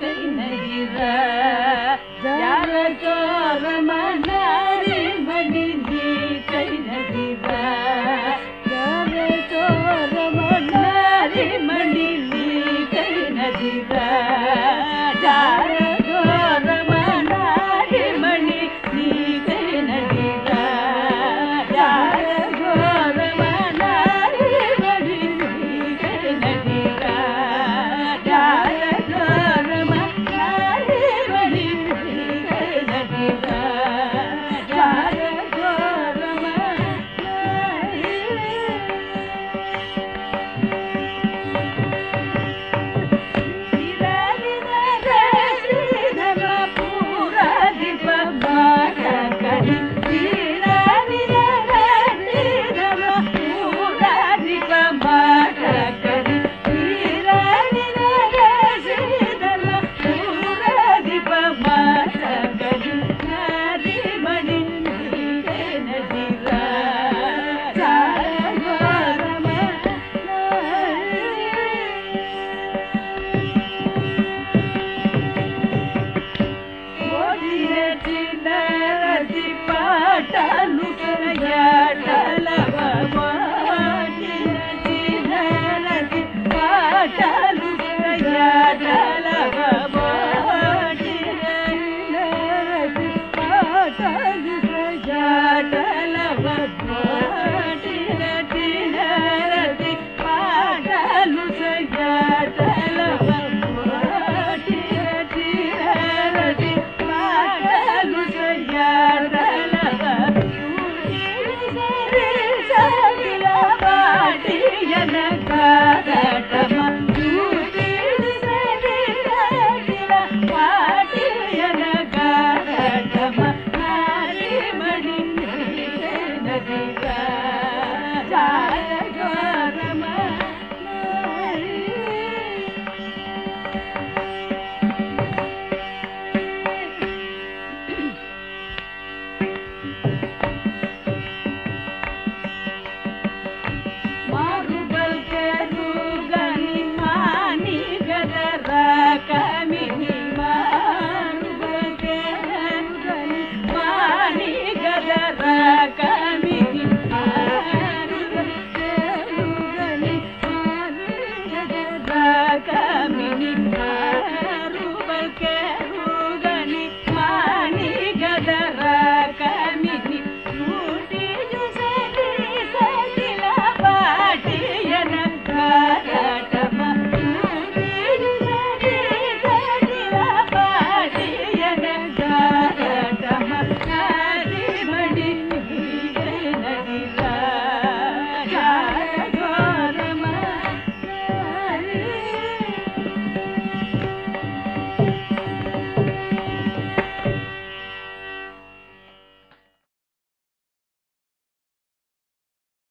கை நகிர ஜால சோர மன Christmas. Thank.